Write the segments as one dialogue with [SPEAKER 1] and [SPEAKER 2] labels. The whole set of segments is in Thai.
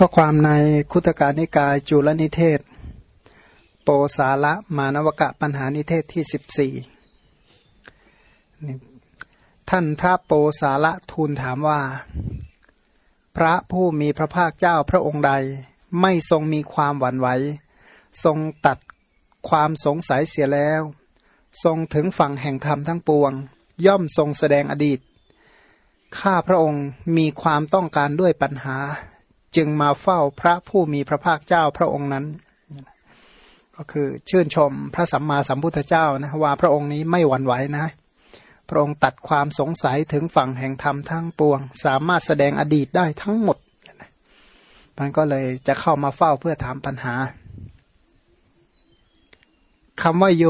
[SPEAKER 1] ข้อความในคุตการนิกายจุลนิเทศ โปสาละมานวกะปัญหานิเทศที่สิบสี่ท่านพระโปสาละทูลถามว่า พระผู้มีพระภาคเจ้าพระองค์ใด ไม่ทรงมีความหวั่นไหวทรงตัดความสงสัยเสียแล้ว ทรงถึงฝั่งแห่งธรรมทั้งปวง ย่อมทรงแสดงอดีตข้าพระองค์มีความต้องการด้วยปัญหา จึงมาเฝ้าพระผู้มีพระภาคเจ้าพระองค์นั้น ก็คือชื่นชมพระสัมมาสัมพุทธเจ้านะว่าพระองค์นี้ไม่หวั่นไหวนะ พระองค์ตัดความสงสัยถึงฝั่งแห่งธรรมทั้งปวง สามารถแสดงอดีตได้ทั้งหมดมันก็เลยจะเข้ามาเฝ้าเพื่อถามปัญหาคำว่าโย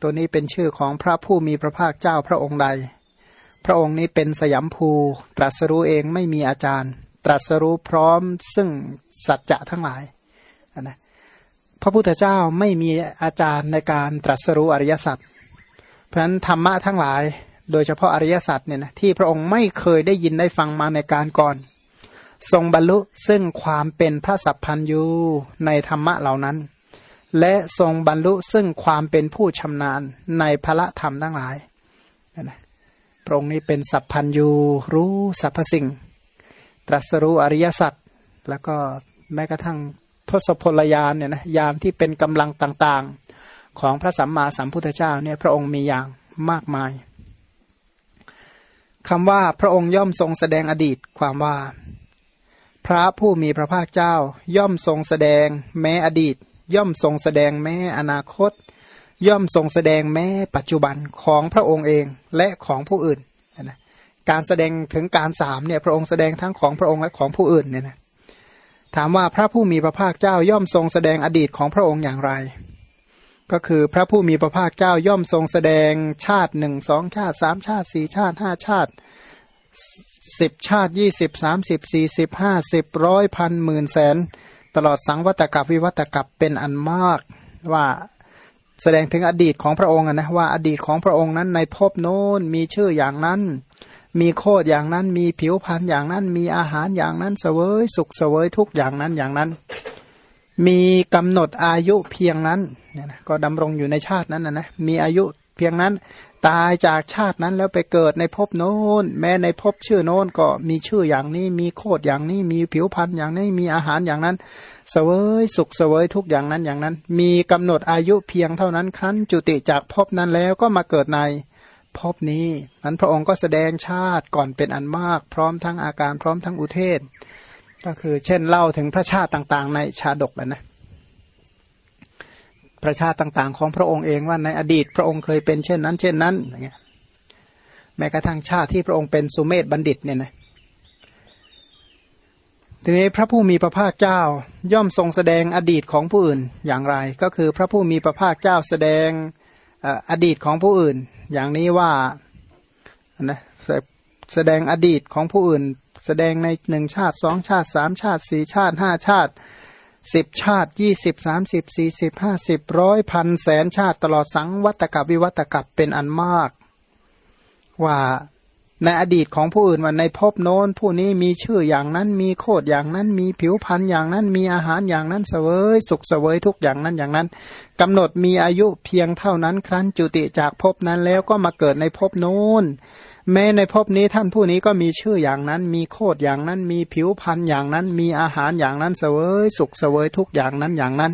[SPEAKER 1] ตัวนี้เป็นชื่อของพระผู้มีพระภาคเจ้าพระองค์ใด พระองค์นี้เป็นสยามภูตรัสรู้เองไม่มีอาจารย์ ตรัสรู้พร้อมซึ่งสัจจะทั้งหลายนะพระพุทธเจ้าไม่มีอาจารย์ในการตรัสรู้อริยสัจเพราะฉะนั้นธรรมะทั้งหลาย โดยเฉพาะอริยสัจเนี่ยนะที่พระองค์ไม่เคยได้ยินได้ฟังมาในการก่อน ทรงบรรลุซึ่งความเป็นพระสัพพันยูในธรรมะเหล่านั้น และทรงบรรลุซึ่งความเป็นผู้ชำนาญในพระธรรมทั้งหลายนะพระองค์นี้เป็นสัพพันยูรู้สรรพสิ่ง ตรัสรู้อริยสัจแล้วก็แม้กระทั่งทศพลยานเนี่ยนะยานที่เป็นกำลังต่างๆ ของพระสัมมาสัมพุทธเจ้าเนี่ยพระองค์มีอย่างมากมายคำว่าพระองค์ย่อมทรงแสดงอดีตความว่า พระผู้มีพระภาคเจ้าย่อมทรงแสดงแม้อดีต ย่อมทรงแสดงแม้อนาคต ย่อมทรงแสดงแม้ปัจจุบันของพระองค์เองและของผู้อื่น การแสดงถึงการสามเนี่ยพระองค์แสดงทั้งของพระองค์และของผู้อื่นเนี่ยนะถามว่าพระผู้มีพระภาคเจ้าย่อมทรงแสดงอดีตของพระองค์อย่างไร ก็คือพระผู้มีพระภาคเจ้าย่อมทรงแสดงชาติหนึ่งสองชาติสามชาติสี่ชาติห้าชาติสิบชาติยี่สิบสามสิบสี่สิบห้าสิบร้อยพันหมื่นแสน ตลอดสังวัตกับวิวัตกับเป็นอันมากว่าแสดงถึงอดีตของพระองค์นะว่าอดีตของพระองค์นั้นในภพโน้นมีชื่ออย่างนั้น มีโคดอย่างนั้น มีผิวพรรณอย่างนั้น มีอาหารอย่างนั้นเสวยสุขเสวยทุกอย่างนั้นอย่างนั้น มีกำหนดอายุเพียงนั้นเนี่ยนะก็ดำรงอยู่ในชาตินั้นนะนะมีอายุเพียงนั้น ตายจากชาตินั้นแล้วไปเกิดในภพโน้น แม้ในภพชื่อโน้นก็มีชื่ออย่างนี้ มีโคดอย่างนี้ มีผิวพรรณอย่างนี้ มีอาหารอย่างนั้น เสวยสุขเสวยทุกอย่างนั้นอย่างนั้น มีกำหนดอายุเพียงเท่านั้นครั้นจุติจากภพนั้นแล้วก็มาเกิดใน พบนี้นั้นพระองค์ก็แสดงชาติก่อนเป็นอันมาก พร้อมทั้งอาการพร้อมทั้งอุเทศ ก็คือเช่นเล่าถึงพระชาติต่างๆ ในชาดกนะพระชาติต่างๆ ของพระองค์เองว่าในอดีตพระองค์เคยเป็นเช่นนั้น เช่นนั้นอย่างเงี้ยแม้กระทั่งชาติที่พระองค์เป็นสุเมธบัณฑิตเนี่ยนะทีนี้พระผู้มีพระภาคเจ้าย่อมทรงแสดงอดีตของผู้อื่นอย่างไร ก็คือพระผู้มีพระภาคเจ้าแสดงอดีตของผู้อื่น อย่างนี้ว่านะแสดงอดีตของผู้อื่น แสดงในหนึ่งชาติสองชาติสามชาติสี่ชาติห้าชาติสิบชาติยี่สิบสามสิบสี่สิบห้าสิบร้อยพันแสนชาติตลอดสังวัตกับวิวัตกับเป็นอันมาก ว่า ในอดีตของผู้อื่นว่าในภพโน้นผู้นี้มีชื่ออย่างนั้นมีโคดอย่างนั้น มีผิวพันธ์อย่างนั้น มีอาหารอย่างนั้นเสวย สุขเสวยทุกอย่างนั้นอย่างนั้นกำหนดมีอายุเพียงเท่านั้นครั้นจุติจากภพนั้นแล้วก็มาเกิดในภพโน้นแม้ในภพนี้ท่านผู้นี้ก็มีชื่ออย่างนั้น มีโคดอย่างนั้น มีผิวพันธ์อย่างนั้น มีอาหารอย่างนั้นเสวย สุขเสวยทุกอย่างนั้นอย่างนั้น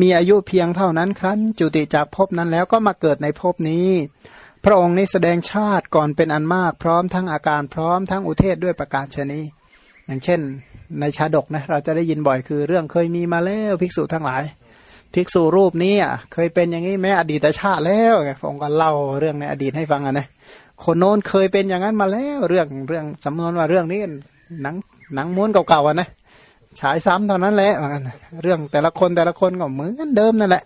[SPEAKER 1] มีอายุเพียงเท่านั้นครั้น จุติจากภพนั้นแล้วก็มาเกิดในภพนี้ พระองค์นี้แสดงชาติก่อนเป็นอันมากพร้อมทั้งอาการพร้อมทั้งอุเทศด้วยประการชนีอย่างเช่น ในชาดกนะเราจะได้ยินบ่อยคือเรื่องเคยมีมาแล้วภิกษุทั้งหลาย ภิกษุรูปนี้อะเคยเป็นอย่างนี้แม้อดีตชาติแล้วพระองค์ก็เล่าเรื่องในอดีตให้ฟังอะนะคนโน้นเคยเป็นอย่างนั้นมาแล้วเรื่องเรื่องสำนวนว่าเรื่องนี้หนังหนังม้วนเก่าๆอะนะฉายซ้ำเท่านั้นแหละเหมือนกันเรื่องแต่ละคนแต่ละคนก็เหมือนเดิมนั่นแหละ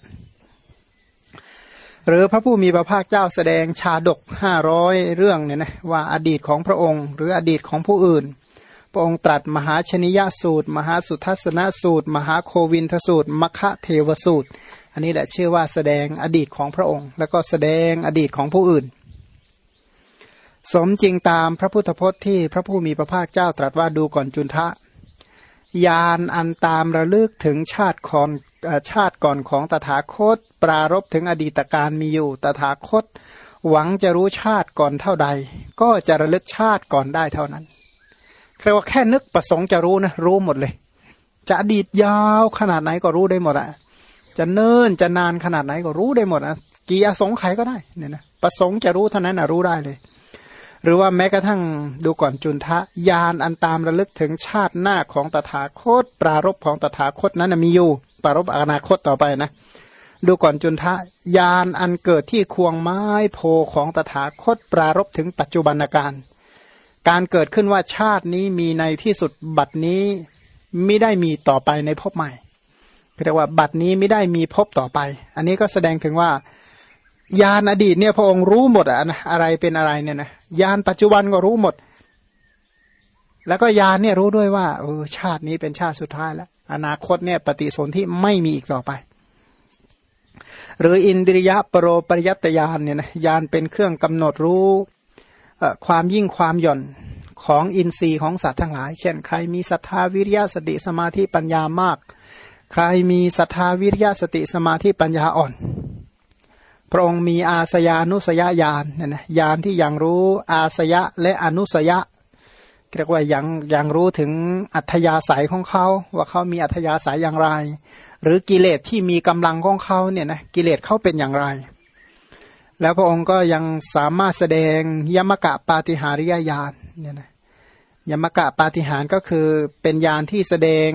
[SPEAKER 1] หรือพระผู้มีพระภาคเจ้าแสดงชาดกห้าร้อยเรื่องเนี่ยนะว่าอดีตของพระองค์ หรืออดีตของผู้อื่น พระองค์ตรัสมหาชนิยสูตร มหาสุทัศนสูตร มหาโควินทสูตรมคะเทวสูตร อันนี้แหละชื่อว่าแสดงอดีตของพระองค์ แล้วก็แสดงอดีตของผู้อื่น สมจริงตามพระพุทธพจน์ที่พระผู้มีพระภาคเจ้าตรัสว่าดูก่อนจุนทะยานอันตามระลึกถึงชาติคอน ชาติก่อนของตถาคต ปรารบถึงอดีตการมีอยู่ ตถาคต หวังจะรู้ชาติก่อนเท่าใด ก็จะระลึกชาติก่อนได้เท่านั้นเรียกว่าแค่นึกประสงค์จะรู้นะรู้หมดเลย จะอดีตยาวขนาดไหนก็รู้ได้หมดอะจะเนิ่นจะนานขนาดไหนก็รู้ได้หมดอะกี่อสงไขยก็ได้เนี่ยนะประสงค์จะรู้เท่านั้นนะรู้ได้เลย หรือว่าแม้กระทั่งดูก่อนจุนทะยานอันตามระลึกถึงชาติหน้าของตถาคต ปรารบของตถาคตนั้นมีอยู่ ปรารบอนาคตต่อไปนะ ดูก่อนจุนทะยานอันเกิดที่ควงไม้โพของตถาคตปรารบถึงปัจจุบันการการเกิดขึ้นว่าชาตินี้มีในที่สุดบัดนี้ไม่ได้มีต่อไปในภพใหม่เรียกว่าบัดนี้ไม่ได้มีภพต่อไป อันนี้ก็แสดงถึงว่ายานอดีตเนี่ยพระองค์รู้หมดอะนะอะไรเป็นอะไรเนี่ยนะยานปัจจุบันก็รู้หมด แล้วก็ยานเนี่ยรู้ด้วยว่าเออชาตินี้เป็นชาติสุดท้ายแล้ว อนาคตเนี่ยปฏิสนธิไม่มีอีกต่อไป หรืออินทริยะปรโรปริยัตยานเนี่ยนะยานเป็นเครื่องกำหนดรู้ความยิ่งความหย่อนของอินทรีย์ของสัตว์ทั้งหลาย เช่น ใครมีศรัทธาวิริยะสติสมาธิปัญญามาก ใครมีศรัทธาวิริยะสติสมาธิปัญญาอ่อน พระองค์มีอาสยานุสยญาณเนี่ยนะญาณที่ยังรู้อาสยะและอนุสยะ เรียกว่ายังยังรู้ถึงอัธยาศัยของเขา ว่าเขามีอัธยาศัยอย่างไร หรือกิเลสที่มีกำลังของเขาเนี่ยนะกิเลสเขาเป็นอย่างไร แล้วพระองค์ก็ยังสามารถแสดงยมกะปาฏิหาริยญาณเนี่ยนะยมกะปาฏิหารก็คือเป็นญาณที่แสดง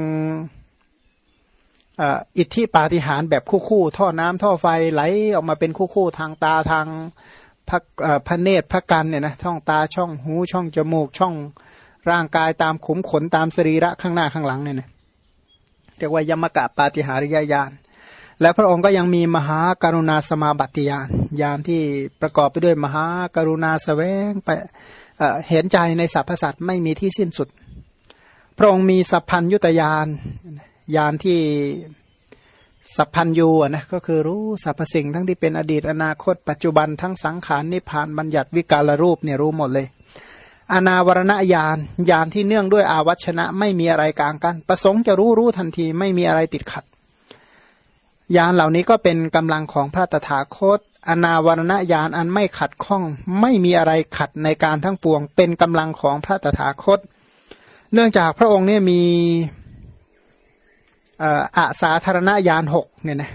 [SPEAKER 1] อิทธิปาฏิหารแบบคู่ๆท่อน้ำท่อไฟไหลออกมาเป็นคู่ๆทางตาทางพระพระเนตรพระกันเนี่ยนะช่องตาช่องหูช่องจมูกช่อง ร่างกายตามขุมขนตามสรีระข้างหน้าข้างหลังเนี่ยนะเรียกว่ายมกะปาฏิหาริยญาณและพระองค์ก็ยังมีมหาการุณาสมาบัติญาณญาณที่ประกอบไปด้วยมหาการุณาสแสวงไปเห็นใจในสรรพสัตว์ไม่มีที่สิ้นสุด พระองค์มีสัพพัญยุตยานยานที่สัพพัญยูนะก็คือรู้สรรพสิ่งทั้งที่เป็นอดีตอนาคต ปัจจุบันทั้งสังขารนิพพานบัญญัติวิกาลรูปเนี่ยรู้หมดเลย อนาวรณญาณญาณที่เนื่องด้วยอาวัชนะ ไม่มีอะไรกลางกัน ประสงค์จะรู้รู้ทันทีไม่มีอะไรติดขัดญาณเหล่านี้ก็เป็นกำลังของพระตถาคต อนาวรณญาณอันไม่ขัดข้อง ไม่มีอะไรขัดในการทั้งปวง เป็นกำลังของพระตถาคต เนื่องจากพระองค์เนี่ยมีอาสาธารณญาณหกเนี่ยนะ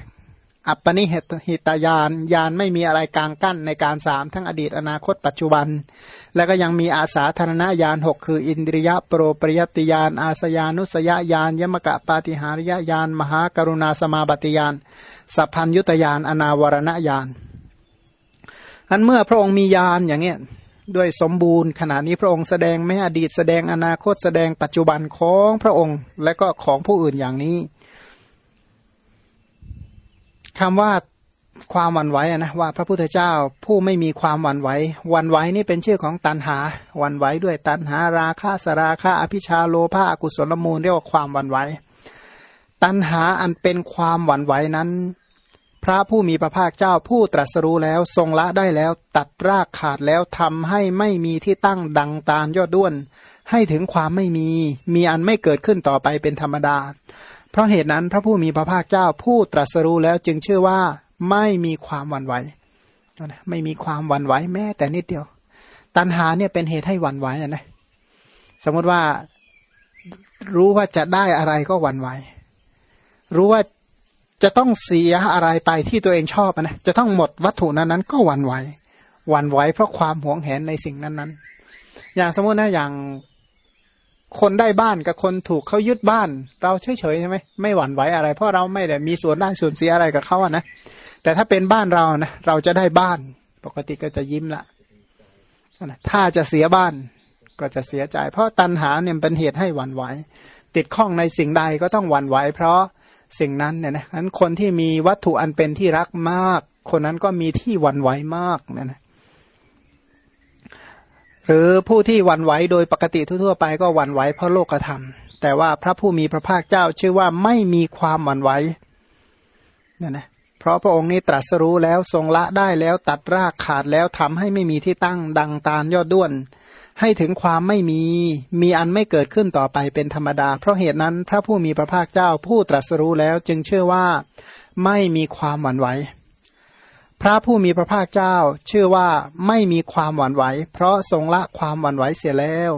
[SPEAKER 1] อัปปนิหิตายานยานไม่มีอะไรกลางกั้นในการสามทั้งอดีตอนาคตปัจจุบัน แล้วก็ยังมีอาสาธารณญาณหกคือ อินทริยะโปรปริยติยานอาสยานุสยญาณยมกะปาติหาริยญาณมหากรุณาสมาบัติยานสัพพัญยุตยานอนาวรณญาณอันเมื่อพระองค์มีญาณอย่างเงี้ยด้วยสมบูรณ์ขณะนี้พระองค์แสดงไม่อดีตแสดงอนาคตแสดงปัจจุบันของพระองค์ และก็ของผู้อื่นอย่างนี้ คำว่าความหวั่นไหวนะว่าพระพุทธเจ้าผู้ไม่มีความหวั่นไหวหวั่นไหวนี่เป็นชื่อของตันหาหวั่นไหวด้วยตันหาราคะสราคะอภิชาโลภะอกุศลมูลเรียกว่าความหวั่นไหวตันหาอันเป็นความหวั่นไหวนั้น พระผู้มีพระภาคเจ้าผู้ตรัสรู้แล้วทรงละได้แล้วตัดรากขาดแล้วทำให้ไม่มีที่ตั้งดังตาลยอดด้วน ให้ถึงความไม่มี มีอันไม่เกิดขึ้นต่อไปเป็นธรรมดา เพราะเหตุนั้นพระผู้มีพระภาคเจ้าผู้ตรัสรู้แล้วจึงชื่อว่าไม่มีความหวั่นไหวไม่มีความหวั่นไหวแม้แต่นิดเดียว ตัณหาเนี่ยเป็นเหตุให้หวั่นไหวนะสมมติว่ารู้ว่าจะได้อะไรก็หวั่นไหว รู้ว่าจะต้องเสียอะไรไปที่ตัวเองชอบนะจะต้องหมดวัตถุนั้นนั้นก็หวั่นไหวหวั่นไหวเพราะความหวงแหนในสิ่งนั้นนั้นอย่างสมมตินะอย่าง คนได้บ้านกับคนถูกเขายึดบ้าน เราเฉยเฉยใช่ไหมไม่หวั่นไหวอะไร เพราะเราไม่ได้มีส่วนได้ส่วนเสียอะไรกับเขาอะนะแต่ถ้าเป็นบ้านเรานะเราจะได้บ้าน ปกติก็จะยิ้มละนะถ้าจะเสียบ้านก็จะเสียใจ เพราะตัณหาเนี่ยเป็นเหตุให้หวั่นไหว ติดข้องในสิ่งใดก็ต้องหวั่นไหวเพราะสิ่งนั้นเนี่ยนะนั้นคนที่มีวัตถุอันเป็นที่รักมาก คนนั้นก็มีที่หวั่นไหวมากเนี่ยนะ หรือผู้ที่วันไหวโดยปกติทั่วๆไปก็วันไหวเพราะโลกธรรม แต่ว่าพระผู้มีพระภาคเจ้าชื่อว่าไม่มีความวันไหวนี่นะเพราะพระองค์นี้ตรัสรู้แล้วทรงละได้แล้วตัดรากขาดแล้วทำให้ไม่มีที่ตั้งดังตาลยอดด้วน ให้ถึงความไม่มี มีอันไม่เกิดขึ้นต่อไปเป็นธรรมดา เพราะเหตุนั้นพระผู้มีพระภาคเจ้าผู้ตรัสรู้แล้วจึงเชื่อว่าไม่มีความหวั่นไหว พระผู้มีพระภาคเจ้าชื่อว่าไม่มีความหวั่นไหว เพราะทรงละความหวั่นไหวเสียแล้ว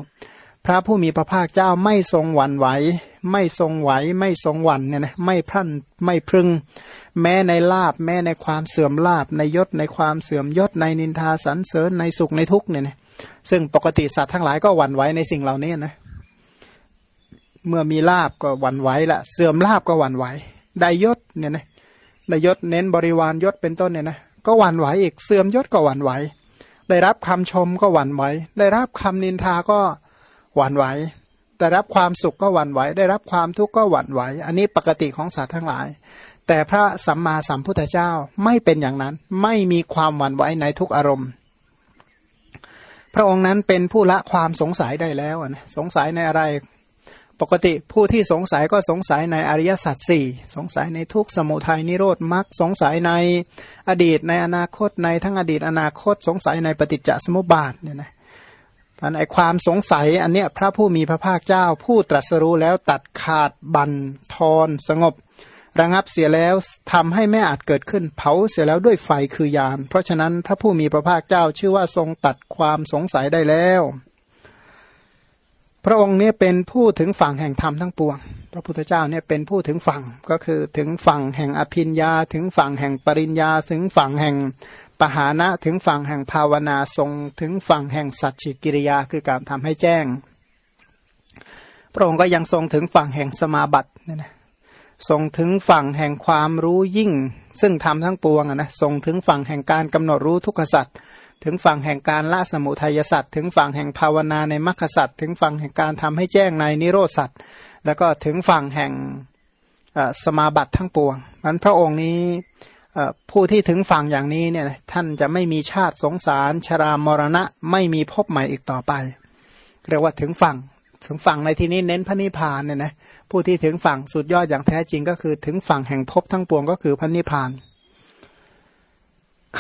[SPEAKER 1] พระผู้มีพระภาคเจ้าไม่ทรงหวั่นไหว ไม่ทรงไหว ไม่ทรงหวั่นเนี่ยนะไม่พรั่นไม่พึง แม้ในลาบแม้ในความเสื่อมลาบในยศในความเสื่อมยศในนินทาสรรเสริญในสุขในทุกเนี่ยนะซึ่งปกติสัตว์ทั้งหลายก็หวั่นไหวในสิ่งเหล่านี้นะเมื่อมีลาบก็หวั่นไหวละเสื่อมลาบก็หวั่นไหวได้ยศเนี่ยนะได้ยศเน้นบริวารยศเป็นต้นเนี่ยนะ ก็หวั่นไหวอีกเสื่อมยศก็หวั่นไหว ได้รับคำชมก็หวั่นไหว ได้รับคำนินทาก็หวั่นไหวได้รับความสุขก็หวั่นไหว ได้รับความทุกข์ก็หวั่นไหว อันนี้ปกติของสัตว์ทั้งหลาย แต่พระสัมมาสัมพุทธเจ้าไม่เป็นอย่างนั้น ไม่มีความหวั่นไหวในทุกอารมณ์ พระองค์นั้นเป็นผู้ละความสงสัยได้แล้วนะ สงสัยในอะไร ปกติผู้ที่สงสัยก็สงสัยในอริยสัจสี่สงสัยในทุกสมุทัยนิโรธมรรคสงสัยในอดีตในอนาคตในทั้งอดีตอนาคต สงสัยในปฏิจจสมุปบาทเนี่ยนะอันไอความสงสัยอันเนี้ยพระผู้มีพระภาคเจ้า ผู้ตรัสรู้แล้วตัดขาดบันทอนสงบ ระงับเสียแล้วทำให้ไม่อาจเกิดขึ้นเผาเสียแล้วด้วยไฟคือยานเพราะฉะนั้นพระผู้มีพระภาคเจ้าชื่อว่าทรงตัดความสงสัยได้แล้ว พระองค์นี้เป็นผู้ถึงฝั่งแห่งธรรมทั้งปวง พระพุทธเจ้าเนี่ยเป็นผู้ถึงฝั่งก็คือถึงฝั่งแห่งอภินญาถึงฝั่งแห่งปริญญา ถึงฝั่งแห่งปหานะถึงฝั่งแห่งภาวนาทรง ถึงฝั่งแห่งสัจจิกิริยาคือการทำให้แจ้ง พระองค์ก็ยังทรงถึงฝั่งแห่งสมาบัติเนี่ยนะส่งถึงฝั่งแห่งความรู้ยิ่ง ซึ่งทำทั้งปวงนะส่งถึงฝั่งแห่งการกำหนดรู้ทุกขสัตว์ ถึงฝั่งแห่งการละสมุทัยสัตว์ถึงฝั่งแห่งภาวนาในมรรคสัตว์ถึงฝั่งแห่งการทำให้แจ้งในนิโรธสัตว์แล้วก็ถึงฝั่งแห่งสมาบัติทั้งปวงนั้นพระองค์นี้ผู้ที่ถึงฝั่งอย่างนี้เนี่ยท่านจะไม่มีชาติสงสาร ชรามรณะไม่มีพบใหม่อีกต่อไป เรียกว่าถึงฝั่งถึงฝั่งในที่นี้เน้นพระนิพพานเนี่ยนะผู้ที่ถึงฝั่งสุดยอดอย่างแท้จริงก็คือถึงฝั่งแห่งภพทั้งปวงก็คือพระนิพพาน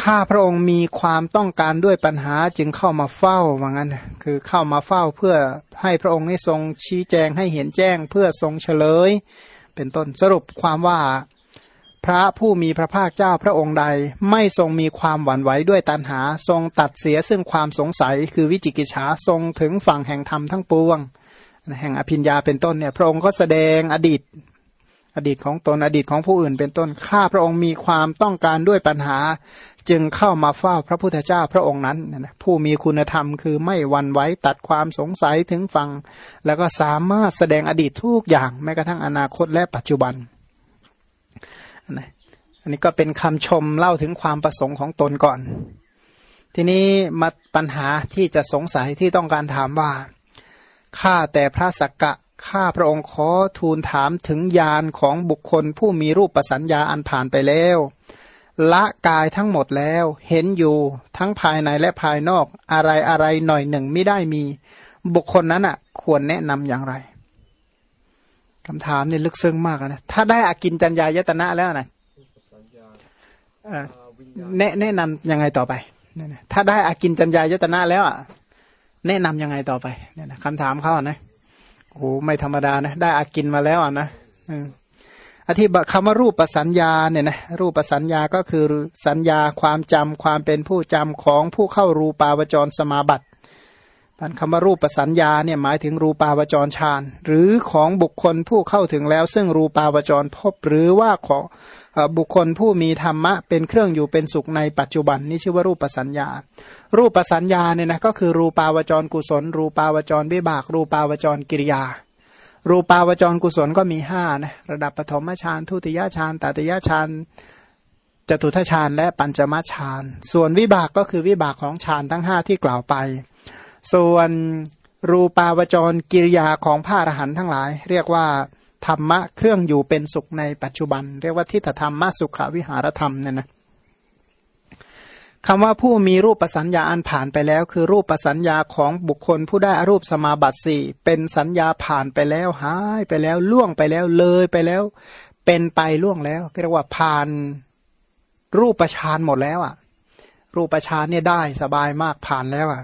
[SPEAKER 1] ข้าพระองค์มีความต้องการด้วยปัญหาจึงเข้ามาเฝ้าว่างั้นคือเข้ามาเฝ้าเพื่อให้พระองค์ให้ทรงชี้แจงให้เห็นแจ้งเพื่อทรงเฉลย เป็นต้นสรุปความว่า พระผู้มีพระภาคเจ้าพระองค์ใด ไม่ทรงมีความหวั่นไหวด้วยตัณหา ทรงตัดเสียซึ่งความสงสัย คือวิจิกิจฉาทรงถึงฝั่งแห่งธรรมทั้งปวง แห่งอภิญญาเป็นต้นเนี่ยพระองค์ก็แสดงอดีต อดีตของตนอดีตของผู้อื่นเป็นต้นข้าพระองค์มีความต้องการด้วยปัญหา จึงเข้ามาเฝ้าพระพุทธเจ้าพระองค์นั้นนะผู้มีคุณธรรมคือไม่วันไว้ตัดความสงสัยถึงฟัง แล้วก็สามารถแสดงอดีตทุกอย่างแม้กระทั่งอนาคตและปัจจุบันอันนี้ก็เป็นคำชมเล่าถึงความประสงค์ของตนก่อน ทีนี้มาปัญหาที่จะสงสัยที่ต้องการถามว่าข้าแต่พระสักกะข้าพระองค์ขอทูลถามถึงญาณของบุคคลผู้มีรูปประสัญญาอันผ่านไปแล้ว ละกายทั้งหมดแล้ว เห็นอยู่ทั้งภายในและภายนอกอะไรอะไรหน่อยหนึ่งไม่ได้มี บุคคลนั้นอะ ควรแนะนำอย่างไรคำถามนี่ลึกซึ้งมากนะถ้าได้อากินจัญญายตนะแล้วนะแนะแนะนำยังไงต่อไปถ้าได้อากินจัญญายตนะแล้วอะแนะนำยังไงต่อไปเนี่ยนะคำถามเขานะโอ้ไม่ธรรมดานะ ได้อากินมาแล้วอะนะอ อธิบคำว่ารูปประสัญญาเนี่ยนะรูปประสัญญาก็คือสัญญาความจำความเป็นผู้จำของผู้เข้ารูปาวจรสมาบัติพันคำว่ารูปประสัญญาเนี่ยหมายถึงรูปาวจรฌานหรือของบุคคลผู้เข้าถึงแล้ว ซึ่งรูปาวจรพบหรือว่าของบุคคลผู้มีธรรมะเป็นเครื่องอยู่เป็นสุขในปัจจุบันนี่ชื่อว่ารูปสัญญา รูปสัญญาเนี่ยนะก็คือรูปาวจรกุศล รูปาวจรวิบาก รูปาวจรกิริยา รูปาวจรกุศลก็มีห้านะระดับปฐมฌานทุติยฌานตติยฌานจตุทฌานและปัญจมฌานส่วนวิบากก็คือวิบากของฌานทั้งห้าที่กล่าวไป ส่วนรูปาวจรกิริยาของพระอรหันต์ทั้งหลาย เรียกว่าธรรมะเครื่องอยู่เป็นสุขในปัจจุบัน เรียกว่าทิฏฐธรรมมสุขวิหารธรรมเนี่ยนะ คำว่าผู้มีรูปปัสัญญาอันผ่านไปแล้ว คือรูปปัสัญญาของบุคคลผู้ได้อรูปสมาบัติสี่เป็นสัญญาผ่านไปแล้วหายไปแล้วล่วงไปแล้วเลยไปแล้ว เป็นไปล่วงแล้วเรียกว่าผ่านรูปประชานหมดแล้วอะ รูปประชานเนี่ยได้สบายมากผ่านแล้วอะ